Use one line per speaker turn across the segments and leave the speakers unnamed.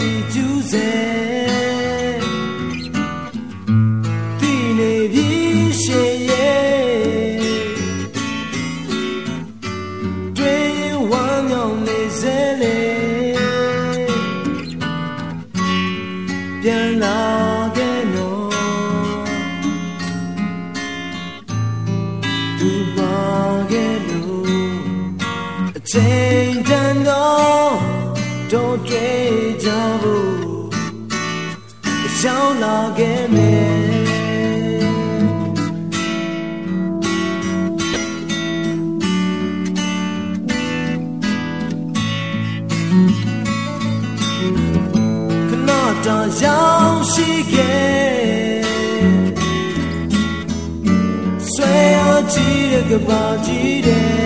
တီကျူးစေတီနေပြီရှေရဲ့တွင်ဝမ်းမြောင်နေစေလေပြန်လာခဲ့နော်သူပါခဲ့လို့အချိန်တန်တော့ don't dream ကြဖို့ရောက်လာခဲ့မယ်ခဏတောင်ရောက်ရှိခဲ့ဆွဲရကြည့်တဲ့ကဘာကြီးတဲ့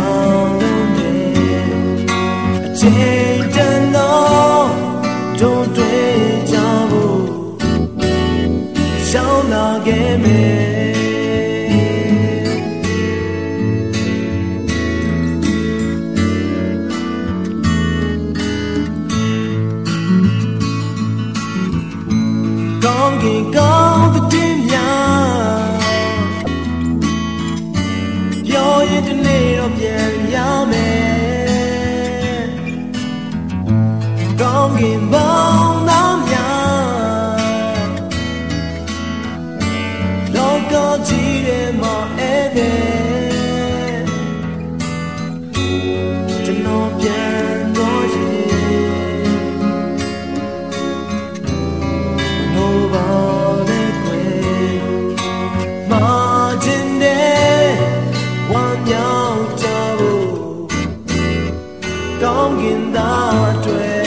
当路人的走对着我笑 con ghiền bóng nám nhà đó có gì để mà em về cho nó biến đổi gì nó vào để quên mà trên đê, quan nhau cho con ghiền đã truyền